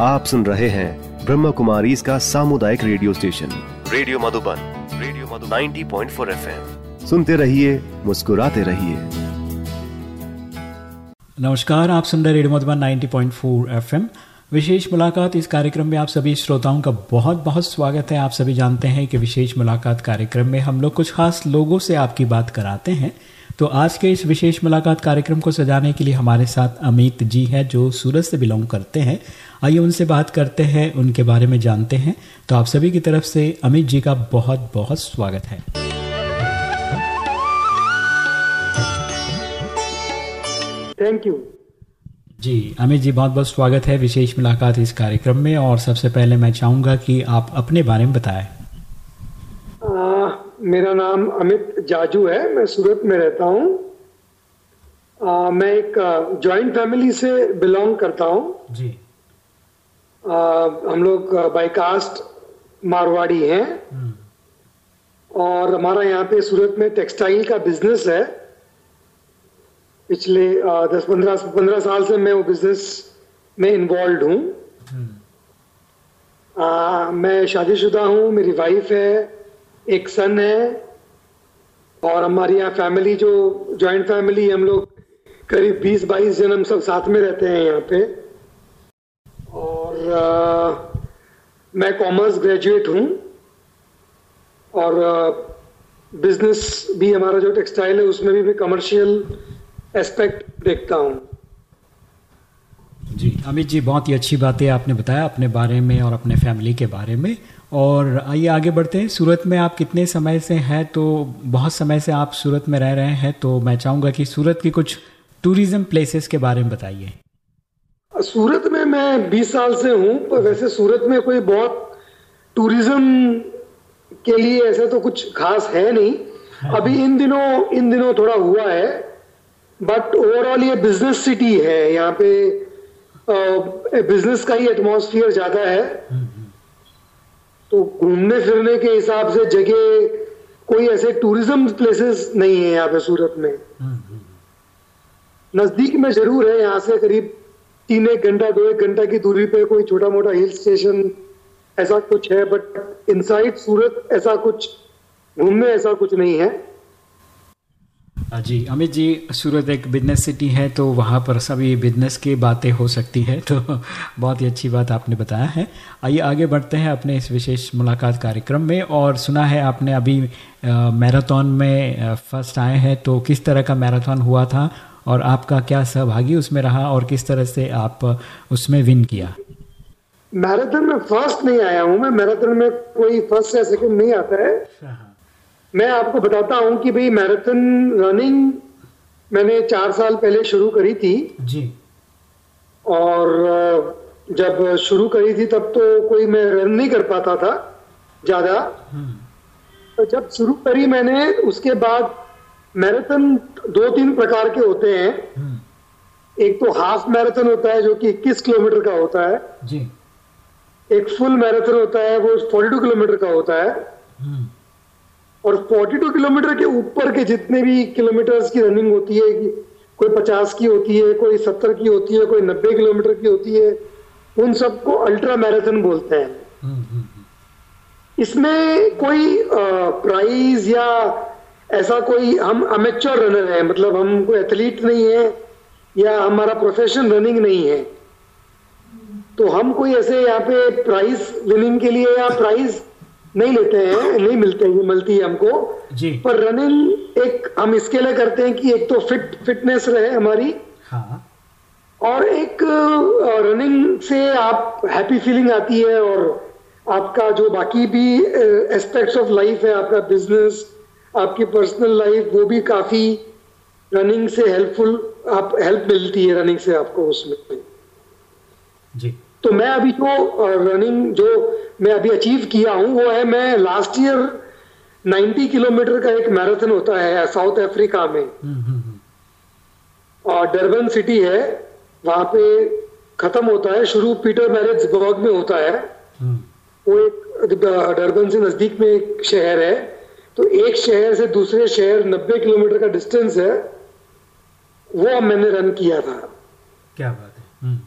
आप सुन रहे हैं ब्रह्म कुमारी इसका सामुदायिक radio station. Radio Madhuban radio Madhu 90.4 point सुनते रहिए मुस्कुराते रहिए। नमस्कार आप सुन रहे रेडियो मधुबन 90.4 एफएम। विशेष मुलाकात इस कार्यक्रम में आप सभी श्रोताओं का बहुत बहुत स्वागत है। आप सभी जानते हैं कि विशेष मुलाकात कार्यक्रम में हम लोग कुछ खास लोगों से आपकी बात कराते हैं। तो आज के इस विशेष मुलाकात कार्यक्रम को सजाने के लिए हमारे साथ अमित जी हैं जो सूरत से बिलोंग करते हैं। आइए उनसे बात करते हैं उनके बारे में जानते हैं। तो आप सभी की तरफ़ से अमित जी का बहुत बहुत स्वागत है। थैंक यू जी अमित जी बहुत बहुत स्वागत है विशेष मुलाकात इस कार्यक्रम में। और सबसे पहले मैं चाहूँगा कि आप अपने बारे में बताएँ। मेरा नाम अमित जाजू है मैं सूरत में रहता हूँ। मैं एक जॉइंट फैमिली से बिलोंग करता हूँ। जी। हम लोग बाई कास्ट मारवाड़ी हैं। और हमारा यहाँ पे सूरत में टेक्सटाइल का बिज़नेस है। पिछले दस पंद्रह पंद्रह साल से मैं वो बिज़नेस में इन्वॉल्व हूँ। मैं शादीशुदा हूँ, मेरी वाइफ है, एक सन है। और हमारी यहाँ फैमिली जो जॉइंट फैमिली हम लोग करीब 20-22 जन हम सब साथ में रहते हैं यहाँ पे। आ, मैं कॉमर्स ग्रेजुएट हूँ और बिज़नेस भी हमारा जो टेक्सटाइल है उसमें भी मैं कमर्शियल एस्पेक्ट देखता हूँ। जी अमित जी बहुत ही अच्छी बातें आपने बताया अपने बारे में और अपने फैमिली के बारे में। और आइए आगे बढ़ते हैं। सूरत में आप कितने समय से हैं? तो बहुत समय से आप सूरत में रह रहे हैं तो मैं चाहूँगा कि सूरत की कुछ टूरिज़्म प्लेसेस के बारे में बताइए। सूरत में मैं 20 साल से हूँ, पर वैसे सूरत में कोई बहुत टूरिज़्म के लिए ऐसा तो कुछ खास है नहीं। अभी इन दिनों इन दिनों थोड़ा हुआ है बट ओवरऑल ये बिज़नेस सिटी है, यहाँ पे बिज़नेस का ही एटमॉस्फियर ज़्यादा है। तो घूमने फिरने के हिसाब से जगह, कोई ऐसे टूरिज़्म प्लेसेस नहीं है यहाँ पे सूरत में। नज़दीक में ज़रूर है, यहाँ से करीब तीन एक घंटा, दो एक घंटा की दूरी पे कोई छोटा मोटा हिल स्टेशन ऐसा कुछ है बट इनसाइड सूरत ऐसा कुछ, घूमने ऐसा कुछ नहीं है। जी, अमित जी, सूरत एक बिज़नेस सिटी है तो वहाँ पर सभी बिज़नेस की बातें हो सकती है तो बहुत ही अच्छी बात आपने बताया है। आइए, आगे बढ़ते हैं अपने इस विशेष मुलाकात कार्यक्रम में, और सुना है आपने अभी मैराथन में फ़र्स्ट आए हैं तो किस तरह का मैराथन हुआ था और आपका क्या सहभागी उसमें रहा और किस तरह से आप उसमें विन किया? मैराथन में फ़र्स्ट नहीं आया हूँ मैं। मैराथन में कोई फ़र्स्ट या सेकंड नहीं आता है। मैं आपको बताता हूँ कि भाई मैराथन रनिंग मैंने चार साल पहले शुरू करी थी। जी। और जब शुरू करी थी तब तो कोई मैं रन नहीं कर पाता था ज़्यादा। तो जब शुरू करी मैंने उसके बाद मैराथन दो तीन प्रकार के होते हैं। एक तो हाफ़ मैराथन होता है जो कि 21 किलोमीटर का होता है। जी। एक फुल मैराथन होता है वो 42 किलोमीटर का होता है। और 42 किलोमीटर के ऊपर के जितने भी किलोमीटर्स की रनिंग होती है कोई 50 की होती है कोई 70 की होती है कोई 90 किलोमीटर की होती है उन सबको अल्ट्रा मैराथन बोलते हैं। इसमें कोई प्राइज या ऐसा कोई हम अमेच्योर रनर है मतलब हम कोई एथलीट नहीं है या हमारा प्रोफेशन रनिंग नहीं है। तो हम कोई ऐसे यहाँ पे प्राइज विनिंग के लिए या प्राइज नहीं लेते हैं नहीं मिलते हैं मिलती है हमको। जी। पर रनिंग एक हम इसके लिए करते हैं कि एक तो फिट फिटनेस रहे हमारी। हाँ। और एक रनिंग से आप हैप्पी फीलिंग आती है और आपका जो बाकी भी एस्पेक्ट्स ऑफ़ लाइफ है आपका बिज़नेस आपकी पर्सनल लाइफ वो भी काफ़ी रनिंग से हेल्पफुल आप हेल्प मिलती है रनिंग से आपको उसमें। जी। तो मैं अभी जो रनिंग जो मैं अभी अचीव किया हूँ वो है मैं लास्ट ईयर 90 किलोमीटर का एक मैराथन होता है साउथ अफ्रीका में। और डरबन सिटी है वहाँ पे खत्म होता है शुरू पीटर मैरिट्सबर्ग में होता है। वो एक डरबन से नज़दीक में एक शहर है। तो एक शहर से दूसरे शहर 90 किलोमीटर का डिस्टेंस है वो मैंने रन किया था। क्या बात है?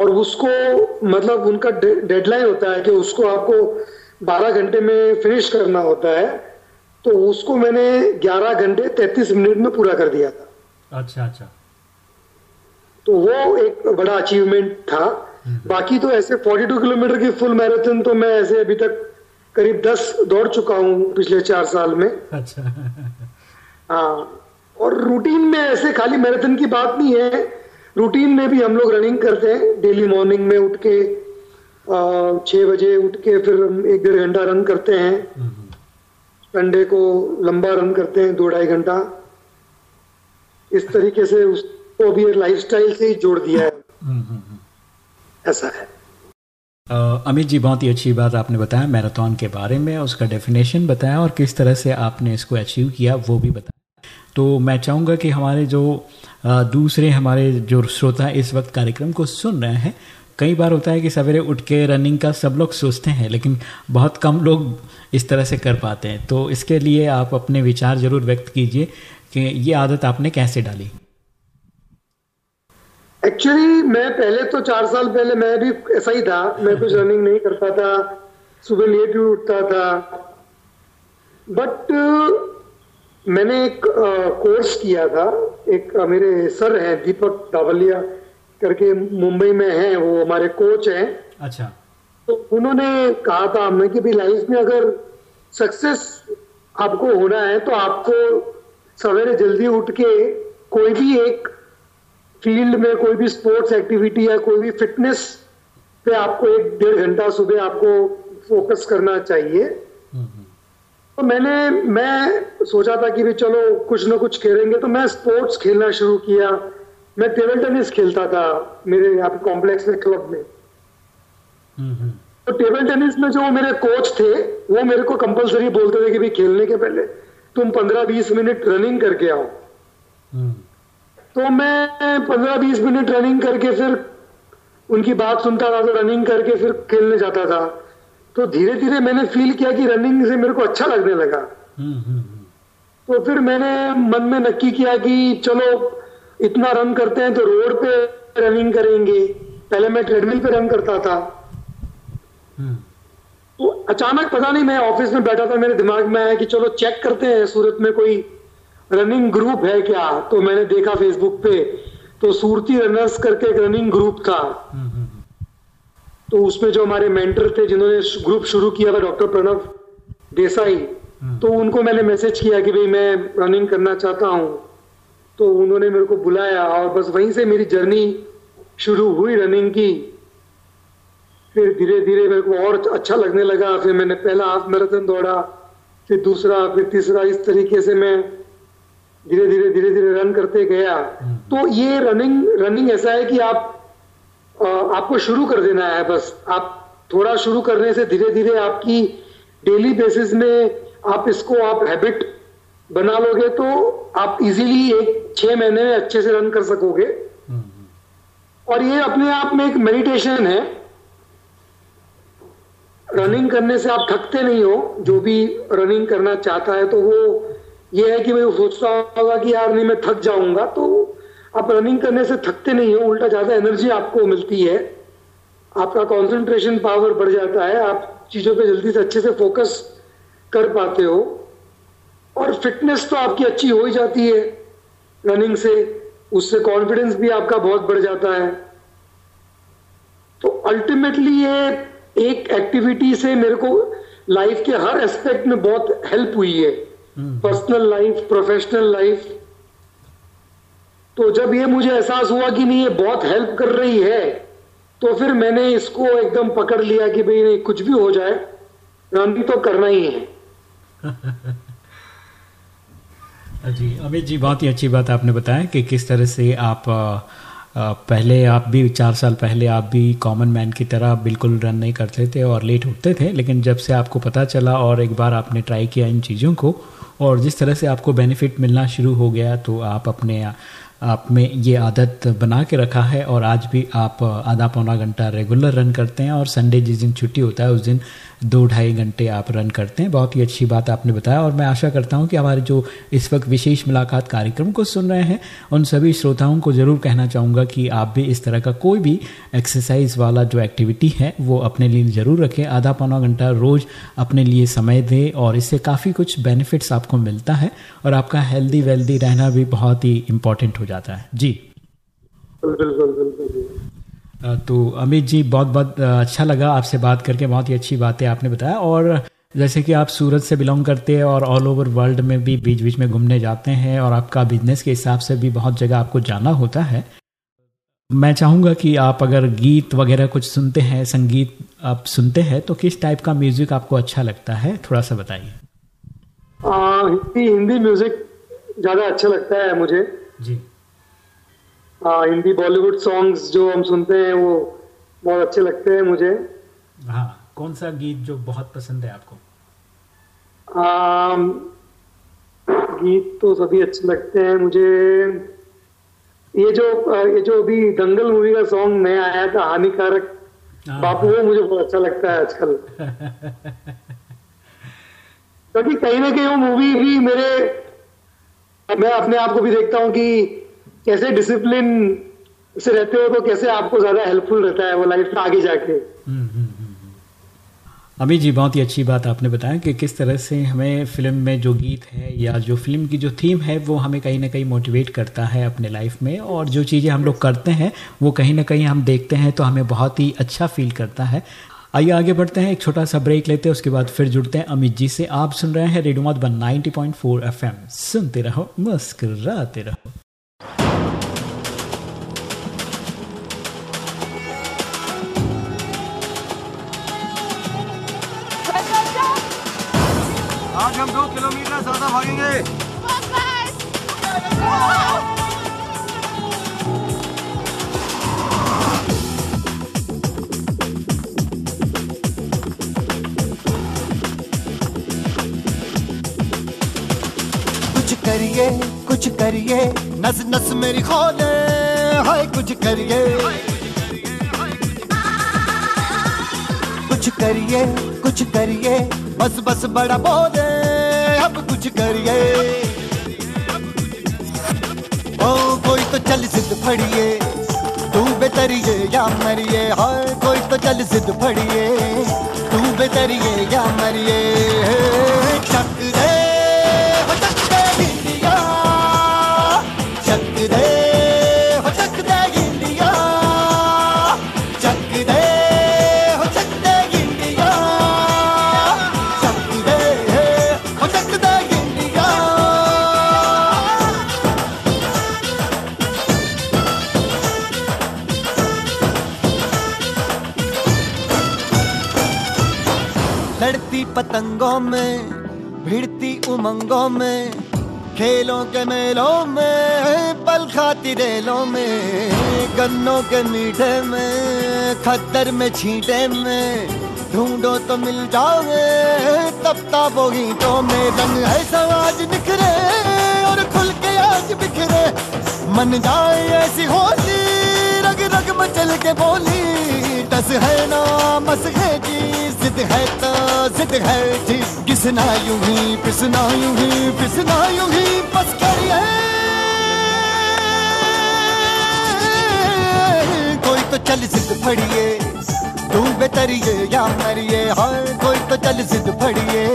और उसको मतलब उनका डेडलाइन होता है कि उसको आपको 12 घंटे में फिनिश करना होता है तो उसको मैंने 11 घंटे 33 मिनट में पूरा कर दिया था। अच्छा अच्छा। तो वो एक बड़ा अचीवमेंट था। हम्म। बाकी तो ऐसे 42 किलोमीटर की फुल मैराथन तो मैं ऐसे अभी तक करीब 10 दौड़ चुका हूँ पिछले चार साल में। अच्छा। हाँ और रूटीन में ऐसे खाली मैराथन की बात नहीं है। रूटीन में भी हम लोग रनिंग करते हैं। डेली मॉर्निंग में उठ के छह बजे उठ के फिर हम एक डेढ़ घंटा रन करते हैं। संडे को लंबा रन करते हैं दो ढाई घंटा। इस तरीके से उसको भी लाइफस्टाइल से ही जोड़ दिया है। हम्म, हम्म, हम्म। ऐसा है। अमित जी, बहुत ही अच्छी बात आपने बताया मैराथन के बारे में, उसका डेफिनेशन बताया और किस तरह से आपने इसको अचीव किया, वो भी बताया। तो मैं चाहूँगा कि हमारे जो दूसरे हमारे जो श्रोता इस वक्त कार्यक्रम को सुन रहे हैं, कई बार होता है कि सवेरे उठ के रनिंग का सब लोग सोचते हैं, लेकिन बहुत कम लोग इस तरह से कर पाते हैं। तो इसके लिए आप अपने विचार ज़रूर व्यक्त कीजिए कि ये आदत आपने कैसे डाली। एक्चुअली मैं पहले तो चार साल पहले मैं भी ऐसा ही था। मैं कुछ रनिंग नहीं करता था सुबह लेट भी उठता था। बट मैंने एक कोर्स किया था। एक मेरे सर हैं दीपक दावलिया करके मुंबई में हैं। वो हमारे कोच हैं। अच्छा। तो उन्होंने कहा था हमें कि भी लाइफ में अगर सक्सेस आपको होना है तो आपको सवेरे जल्दी उठ के कोई भी एक फ़ील्ड में कोई भी स्पोर्ट्स एक्टिविटी या कोई भी फिटनेस पे आपको एक डेढ़ घंटा सुबह आपको फोकस करना चाहिए। तो मैंने, मैं सोचा था कि भी चलो, कुछ ना कुछ खेलेंगे तो मैं स्पोर्ट्स खेलना शुरू किया। मैं टेबल टेनिस खेलता था मेरे यहाँ पे कॉम्प्लेक्स में, क्लब में। तो टेबल टेनिस में जो मेरे कोच थे, वो मेरे को कंपलसरी बोलते थे कि भाई खेलने के पहले तुम पंद्रह बीस मिनट रनिंग करके आओ। तो मैं पंद्रह बीस मिनट रनिंग करके फिर उनकी बात सुनता था तो रनिंग करके फिर खेलने जाता था। तो धीरे धीरे मैंने फील किया कि रनिंग से मेरे को अच्छा लगने लगा। हम्म, हम्म, हम्म। तो फिर मैंने मन में नक्की किया कि चलो इतना रन करते हैं तो रोड पे रनिंग करेंगे। पहले मैं ट्रेडमिल पे रन करता था। तो अचानक पता नहीं मैं ऑफ़िस में बैठा था मेरे दिमाग में आया कि चलो चेक करते हैं सूरत में कोई रनिंग ग्रुप है क्या? तो मैंने देखा फेसबुक पे तो सूरती रनर्स करके एक रनिंग ग्रुप था। तो उसमें जो हमारे मेंटर थे, जिन्होंने ग्रुप शुरू किया था डॉक्टर प्रणव देसाई। तो उनको मैंने मैसेज किया कि भाई मैं रनिंग करना चाहता हूँ। तो उन्होंने मेरे को बुलाया और बस वहीं से मेरी जर्नी शुरू हुई रनिंग की। फिर धीरे धीरे मेरे को और अच्छा लगने लगा। फिर मैंने पहला हाफ़ मैराथन दौड़ा, फिर दूसरा, फिर तीसरा, इस तरीके से मैं धीरे धीरे धीरे धीरे रन करते गया। हम्म। तो ये रनिंग रनिंग ऐसा है कि आप आपको शुरू कर देना है बस। आप थोड़ा शुरू करने से धीरे धीरे आपकी डेली बेसिस में आप इसको आप हैबिट बना लोगे तो आप इजीली एक छह महीने में अच्छे से रन कर सकोगे। और ये अपने आप में एक मेडिटेशन है। रनिंग करने से आप थकते नहीं हो। जो भी रनिंग करना चाहता है तो वो ये है कि मैं सोचता होगा कि यार नहीं, मैं थक जाऊँगा तो आप रनिंग करने से थकते नहीं हो, उल्टा ज़्यादा एनर्जी आपको मिलती है। आपका कंसंट्रेशन पावर बढ़ जाता है, आप चीज़ों पे जल्दी से अच्छे से फोकस कर पाते हो। और फिटनेस तो आपकी अच्छी हो ही जाती है रनिंग से, उससे कॉन्फिडेंस भी आपका बहुत बढ़ जाता है। तो अल्टीमेटली ये एक एक्टिविटी से मेरे को लाइफ के हर एस्पेक्ट में बहुत हेल्प हुई है। पर्सनल लाइफ प्रोफेशनल लाइफ तो जब ये मुझे एहसास हुआ कि नहीं ये बहुत हेल्प कर रही है तो फिर मैंने इसको एकदम पकड़ लिया कि भाई नहीं कुछ भी हो जाए रनिंग तो करना ही है। जी अमित जी बहुत ही अच्छी बात आपने बताया कि किस तरह से आप पहले आप भी चार साल पहले आप भी कॉमन मैन की तरह बिल्कुल रन नहीं करते थे और लेट उठते थे लेकिन जब से आपको पता चला और एक बार आपने ट्राई किया इन चीज़ों को और जिस तरह से आपको बेनिफिट मिलना शुरू हो गया तो आप अपने आप में ये आदत बना के रखा है और आज भी आप आधा पौना घंटा रेगुलर रन करते हैं और संडे जिस दिन छुट्टी होता है, उस दिन दो ढाई घंटे आप रन करते हैं। बहुत ही अच्छी बात आपने बताया और मैं आशा करता हूँ कि हमारे जो इस वक्त विशेष मुलाकात कार्यक्रम को सुन रहे हैं, उन सभी श्रोताओं को ज़रूर कहना चाहूँगा कि आप भी इस तरह का कोई भी एक्सरसाइज वाला जो एक्टिविटी है, वो अपने लिए ज़रूर रखें। आधा पौना घंटा रोज़ अपने लिए समय दें और इससे काफ़ी कुछ बेनिफिट्स आपको मिलता है और आपका हेल्दी वेल्दी रहना भी बहुत ही इंपॉर्टेंट हो जाता है। जी। बिल्कुल बिल्कुल तो अमित जी बहुत बहुत अच्छा लगा आपसे बात करके। बहुत ही अच्छी बातें आपने बताया और जैसे कि आप सूरत से बिलोंग करते हैं और ऑल ओवर वर्ल्ड में भी बीच बीच में घूमने जाते हैं और आपका बिज़नेस के हिसाब से भी बहुत जगह आपको जाना होता है। मैं चाहूँगा कि आप अगर गीत वगैरह कुछ सुनते हैं संगीत आप सुनते हैं तो किस टाइप का म्यूज़िक आपको अच्छा लगता है? थोड़ा सा बताइए। हिंदी हिंदी म्यूज़िक ज़्यादा अच्छा लगता है मुझे। जी। हाँ हिंदी बॉलीवुड सॉन्ग्स जो हम सुनते हैं वो बहुत अच्छे लगते हैं मुझे। हाँ कौन सा गीत जो बहुत पसंद है आपको? आ, गीत तो सभी अच्छे लगते हैं मुझे। ये जो ये जो अभी दंगल मूवी का सॉन्ग नया आया था हानिकारक हाँ। बापू वो मुझे बहुत अच्छा लगता है आजकल। क्योंकि कहीं ना कहीं वो मूवी भी मेरे मैं अपने आप को भी देखता हूँ कि कैसे डिसिप्लिन से रहते हो तो कैसे आपको ज़्यादा हेल्पफुल रहता है वो लाइफ में आगे जाके? हम्म, हम्म, हम्म, अमित जी बहुत ही अच्छी बात आपने बताया कि किस तरह से हमें फ़िल्म में जो गीत है या जो फ़िल्म की जो थीम है वो हमें कहीं ना कहीं मोटिवेट करता है अपने लाइफ में और जो चीज़ें हम लोग करते हैं वो कहीं ना कहीं हम देखते हैं तो हमें बहुत ही अच्छा फील करता है। आइए आगे बढ़ते हैं एक छोटा सा ब्रेक लेते हैं उसके बाद फिर जुड़ते हैं। अमित जी से आप सुन रहे हैं रेडियो मत वन नाइनटी पॉइंट सुनते रहो मुस्कराते रहो। आज हम दो किलोमीटर ज़्यादा भागेंगे। कुछ करिए कुछ करिए नस नस मेरी खोले। हाय, कुछ करिए। कुछ करिए कुछ करिए। बस बस बड़ा बोले अब कुछ करिए। ओ, कोई तो चल सिद्ध फड़िए, तू बेतरिए या मरिए। हाय, कोई तो चल सिद्ध फड़िए, तू बेतरिए या मरिए। पतंगों में, भिड़ती उमंगों में, खेलों के मेलों में, पल खाती रेलों में, गन्नों के मीठे में खतर में छींटे में, ढूंढो तो मिल जाओगे तब ताबो ईटों में, रंग है समाज निखरे और खुल के आज बिखरे, मन जाए ऐसी होली रग रग मचल के बोली, टस है ना, मस है जी, जिद है तो जिद है जी। किसना यूँ ही, पिसना यूँ ही, पिसना यूँ ही, बस करिए। कोई तो चल जिद फड़िए, तू बेतरिए या मरिए हर कोई तो चल जिद फड़िए।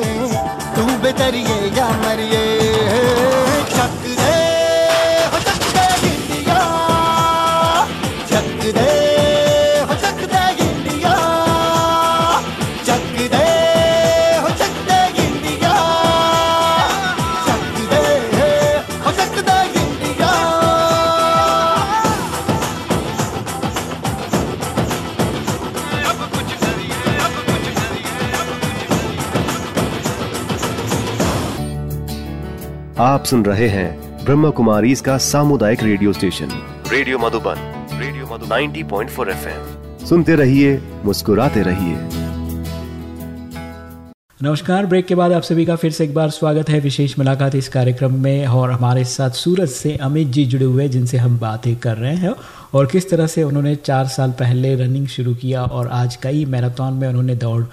आप सुन रहे हैं ब्रह्म कुमारी इसका सामुदायिक radio station. Radio Madhuban radio Madhu 90.4 point सुनते रहिए मुस्कुराते रहिए। नमस्कार ब्रेक के बाद आप सभी का फिर से एक बार स्वागत है। विशेष मुलाकात इस कार्यक्रम में और हमारे साथ सूरत से अमित जी जुड़े हुए जिनसे हम बातें कर रहे हैं। और किस तरह से उन्होंने चार साल पहले रनिंग शुरू किया और आज कई मैराथन में उन्होंने दौड़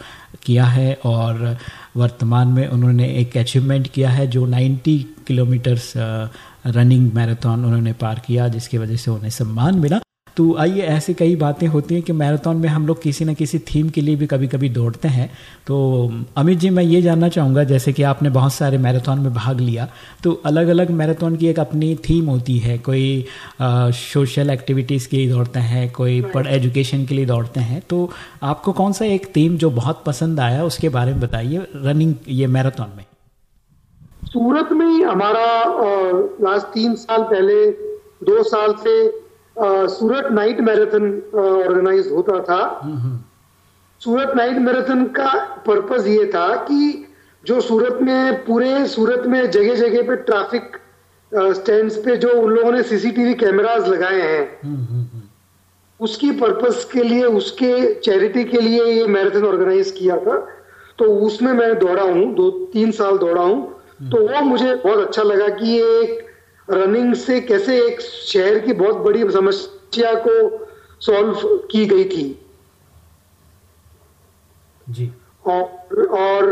किया है और वर्तमान में उन्होंने एक अचीवमेंट किया है जो 90 किलोमीटर्स रनिंग मैराथन उन्होंने पार किया, जिसकी वजह से उन्हें सम्मान मिला। तो आइए ऐसी कई बातें होती हैं कि मैराथन में हम लोग किसी न किसी थीम के लिए भी कभी कभी दौड़ते हैं। तो अमित जी मैं ये जानना चाहूँगा जैसे कि आपने बहुत सारे मैराथन में भाग लिया तो अलग अलग मैराथन की एक अपनी थीम होती है। कोई सोशल एक्टिविटीज़ के लिए दौड़ते हैं कोई पढ़ एजुकेशन के लिए दौड़ते हैं। तो आपको कौन सा एक थीम जो बहुत पसंद आया उसके बारे में बताइए रनिंग ये मैराथन में। सूरत में ही हमारा लास्ट तीन साल पहले दो साल से सूरत नाइट मैराथन ऑर्गेनाइज होता था। सूरत नाइट मैराथन का पर्पज ये था कि जो सूरत में पूरे सूरत में जगह जगह पे ट्रैफ़िक स्टैंड पे जो उन लोगों ने सीसीटीवी कैमराज लगाए हैं उसकी पर्पस के लिए उसके चैरिटी के लिए ये मैराथन ऑर्गेनाइज किया था। तो उसमें मैं दौड़ा हूँ दो तीन साल दौड़ा हूँ। तो वो मुझे बहुत अच्छा लगा कि ये एक रनिंग से कैसे एक शहर की बहुत बड़ी समस्या को सॉल्व की गई थी? जी। और और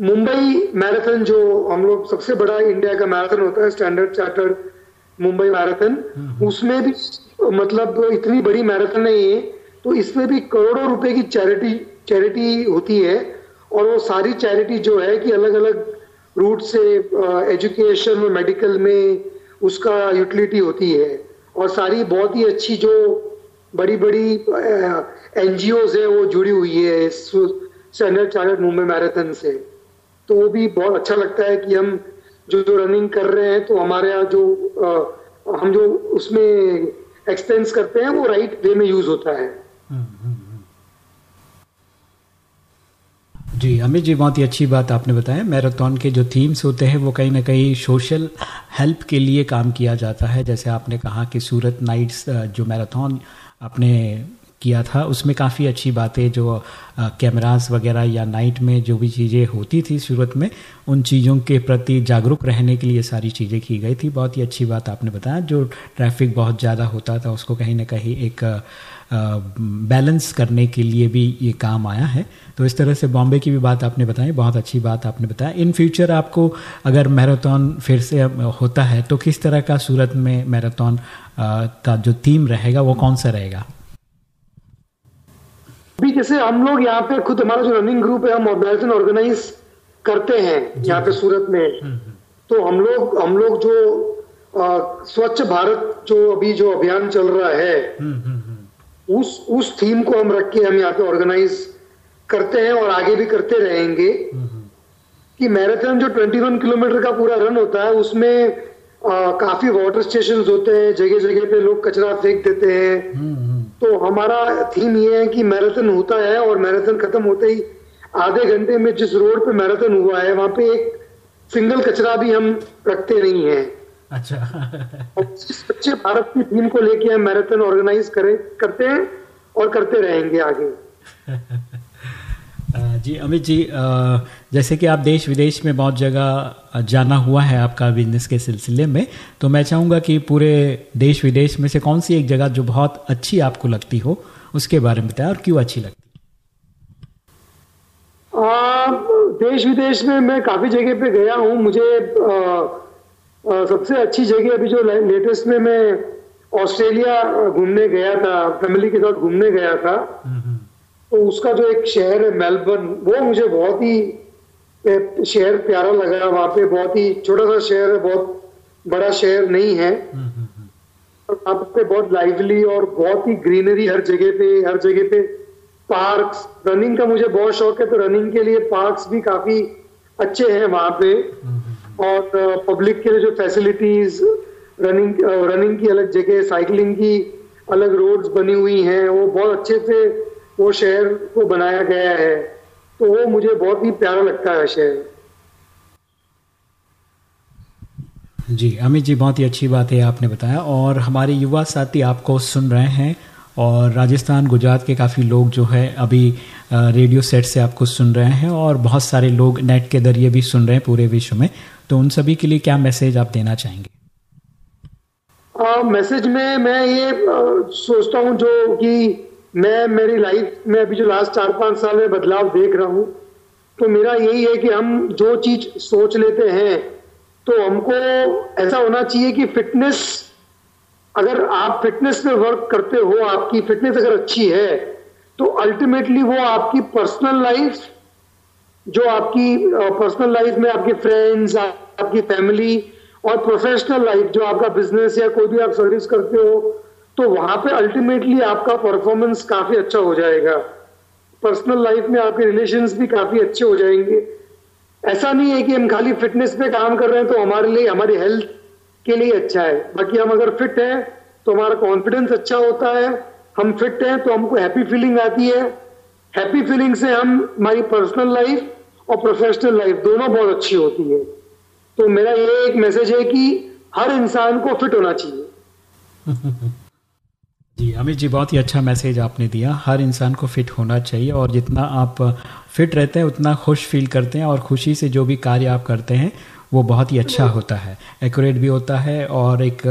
मुंबई मैराथन जो हम लोग सबसे बड़ा इंडिया का मैराथन होता है स्टैंडर्ड चार्टर्ड मुंबई मैराथन उसमें भी मतलब इतनी बड़ी मैराथन नहीं है तो इसमें भी करोड़ों रुपए की चैरिटी चैरिटी होती है और वो सारी चैरिटी जो है कि अलग अलग रूट से एजुकेशन में मेडिकल में उसका यूटिलिटी होती है। और सारी बहुत ही अच्छी जो बड़ी बड़ी एन जी है वो जुड़ी हुई है स्टैंडर्ड मुंबई मैराथन से। तो वो भी बहुत अच्छा लगता है कि हम जो जो रनिंग कर रहे हैं तो हमारे यहाँ जो आ, हम जो उसमें एक्सपेंस करते हैं वो राइट वे में यूज़ होता है। जी, अमित जी, बहुत ही अच्छी बात आपने बताया। मैराथन के जो थीम्स होते हैं, वो कहीं ना कहीं सोशल हेल्प के लिए काम किया जाता है। जैसे आपने कहा कि सूरत नाइट्स जो मैराथन आपने किया था, उसमें काफ़ी अच्छी बातें जो कैमरास वगैरह या नाइट में जो भी चीज़ें होती थी सूरत में, उन चीज़ों के प्रति जागरूक रहने के लिए सारी चीज़ें की गई थी। बहुत ही अच्छी बात आपने बताया। जो ट्रैफ़िक बहुत ज़्यादा होता था, उसको कहीं ना कहीं एक बैलेंस करने के लिए भी ये काम आया है। तो इस तरह से बॉम्बे की भी बात आपने बताई बहुत अच्छी बात आपने बताया। इन फ्यूचर आपको अगर मैराथन फिर से होता है तो किस तरह का सूरत में मैराथन का जो थीम रहेगा वो कौन सा रहेगा? अभी जैसे हम लोग यहाँ पे खुद हमारा जो रनिंग ग्रुप है हम मैराथन ऑर्गेनाइज करते हैं यहाँ पे सूरत में। हम्म, हम्म। तो हम लोग हम लोग जो स्वच्छ भारत जो अभी जो अभियान चल रहा है हम्म, उस उस थीम को हम रख के हम यहाँ पे ऑर्गेनाइज करते हैं और आगे भी करते रहेंगे। कि मैराथन जो 21 किलोमीटर का पूरा रन होता है उसमें आ, काफ़ी वाटर स्टेशन होते हैं जगह जगह पे लोग कचरा फेंक देते हैं। तो हमारा थीम ये है कि मैराथन होता है और मैराथन खत्म होते ही आधे घंटे में जिस रोड पे मैराथन हुआ है वहाँ पे एक सिंगल कचरा भी हम रखते नहीं है। अच्छा। स्वच्छ भारत की थीम को लेके हम मैराथन ऑर्गेनाइज करें करते हैं और करते रहेंगे आगे। जी अमित जी जैसे कि आप देश विदेश में बहुत जगह जाना हुआ है आपका बिज़नेस के सिलसिले में तो मैं चाहूँगा कि पूरे देश विदेश में से कौन सी एक जगह जो बहुत अच्छी आपको लगती हो उसके बारे में बताएँ और क्यों अच्छी लगती? आ, देश विदेश में मैं काफ़ी जगह पे गया हूँ। मुझे आ, सबसे अच्छी जगह अभी जो लेटेस्ट में मैं ऑस्ट्रेलिया घूमने गया था फैमिली के साथ घूमने गया था। तो उसका जो एक शहर है मेलबर्न वो मुझे बहुत ही शहर प्यारा लगा। वहाँ पे बहुत ही छोटा सा शहर है बहुत बड़ा शहर नहीं है। वहाँ पे बहुत लाइवली और बहुत ही ग्रीनरी हर जगह पे हर जगह पे पार्क्स रनिंग का मुझे बहुत शौक है। तो रनिंग के लिए पार्क्स भी काफ़ी अच्छे हैं वहाँ पे। और पब्लिक के लिए जो फैसिलिटीज़ रनिंग रनिंग की अलग जगह साइकिलिंग की अलग रोड्स बनी हुई हैं, वो बहुत अच्छे से वो शहर को बनाया गया है। तो वो मुझे बहुत ही प्यारा लगता है शहर। जी, अमित जी, बहुत ही अच्छी बात है, आपने बताया। और हमारे युवा साथी आपको सुन रहे हैं और राजस्थान, गुजरात के काफ़ी लोग जो है अभी रेडियो सेट से आपको सुन रहे हैं और बहुत सारे लोग नेट के ज़रिए भी सुन रहे हैं पूरे विश्व में। तो उन सभी के लिए क्या मैसेज आप देना चाहेंगे? मैसेज में मैं ये सोचता हूँ जो कि मैं, मेरी लाइफ में अभी जो लास्ट चार पाँच साल में बदलाव देख रहा हूँ तो मेरा यही है कि हम जो चीज़ सोच लेते हैं तो हमको ऐसा होना चाहिए कि फिटनेस अगर आप फिटनेस पे वर्क करते हो, आपकी फिटनेस अगर अच्छी है तो अल्टीमेटली वो आपकी पर्सनल लाइफ जो आपकी पर्सनल लाइफ में आपके फ्रेंड्स आपकी फैमिली और प्रोफेशनल लाइफ जो आपका बिज़नेस या कोई भी आप सर्विस करते हो तो वहाँ पे अल्टीमेटली आपका परफॉर्मेंस काफ़ी अच्छा हो जाएगा। पर्सनल लाइफ में आपके रिलेशन भी काफ़ी अच्छे हो जाएँगे। ऐसा नहीं है कि हम खाली फिटनेस पे काम कर रहे हैं तो हमारे लिए, हमारी हेल्थ के लिए अच्छा है। बाकी हम अगर फिट हैं तो हमारा कॉन्फिडेंस अच्छा होता है। हम फिट हैं तो हमको हैप्पी फीलिंग आती है। हैप्पी फीलिंग से हम, हमारी पर्सनल लाइफ और प्रोफेशनल लाइफ दोनों बहुत अच्छी होती है। तो मेरा ये एक मैसेज है कि हर इंसान को फिट होना चाहिए। जी, अमित जी, बहुत ही अच्छा मैसेज आपने दिया। हर इंसान को फिट होना चाहिए और जितना आप फिट रहते हैं, उतना खुश फील करते हैं और खुशी से जो भी कार्य आप करते हैं, वो बहुत ही अच्छा होता है। एक्यूरेट भी होता है और एक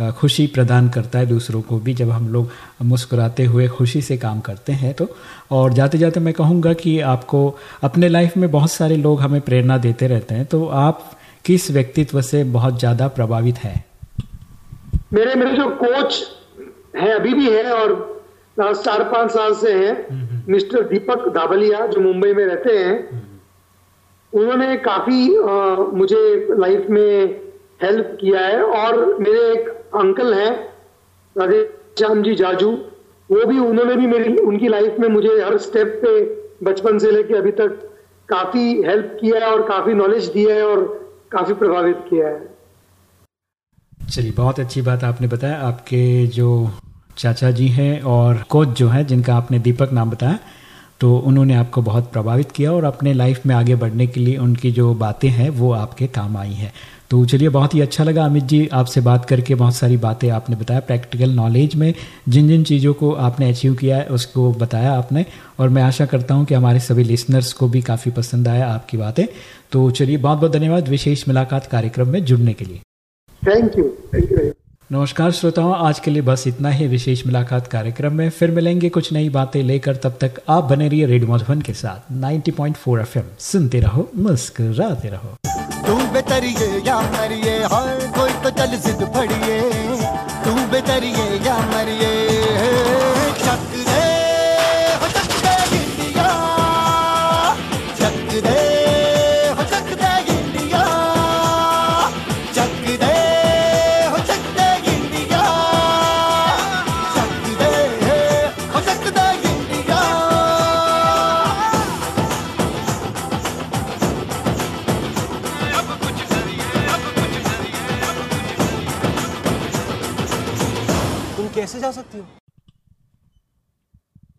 खुशी प्रदान करता है दूसरों को भी जब हम लोग मुस्कुराते हुए खुशी से काम करते हैं तो। और जाते जाते मैं कहूँगा कि आपको अपने लाइफ में बहुत सारे लोग हमें प्रेरणा देते रहते हैं तो आप किस व्यक्तित्व से बहुत ज़्यादा प्रभावित हैं? मेरे मेरे जो कोच है अभी भी है और लास्ट चार पाँच साल से हैं मिस्टर दीपक धाबलिया जो मुंबई में रहते हैं उन्होंने काफ़ी आ, मुझे लाइफ में हेल्प किया है और मेरे एक अंकल हैं, राधे श्याम जी, जाजू, वो भी उन्होंने भी मेरी, उनकी लाइफ में मुझे हर स्टेप पे बचपन से लेके अभी तक काफ़ी हेल्प किया है और काफ़ी नॉलेज दिया है और काफ़ी प्रभावित किया है। चलिए, बहुत अच्छी बात आपने बताया। आपके जो चाचा जी हैं और कोच जो है, जिनका आपने दीपक नाम बताया तो उन्होंने आपको बहुत प्रभावित किया और अपने लाइफ में आगे बढ़ने के लिए उनकी जो बातें हैं, वो आपके काम आई हैं। तो चलिए, बहुत ही अच्छा लगा अमित जी आपसे बात करके, बहुत सारी बातें आपने बताया। प्रैक्टिकल नॉलेज में जिन जिन चीज़ों को आपने अचीव किया है, उसको बताया आपने और मैं आशा करता हूँ कि हमारे सभी लिसनर्स को भी काफ़ी पसंद आया आपकी बातें। तो चलिए बहुत बहुत धन्यवाद। विशेष मुलाकात कार्यक्रम में जुड़ने के लिए। थैंक यू थैंक यू नमस्कार श्रोताओं, आज के लिए बस इतना ही। विशेष मुलाकात कार्यक्रम में फिर मिलेंगे कुछ नई बातें लेकर। तब तक आप बने रहिए रेड मधुबन के साथ। 90.4 पॉइंट सुनते रहो, मुस्कुराते रहो। तू बेतरिए या मरिए, हर कोई तो चल फड़िए तू बेतरिए या मरिए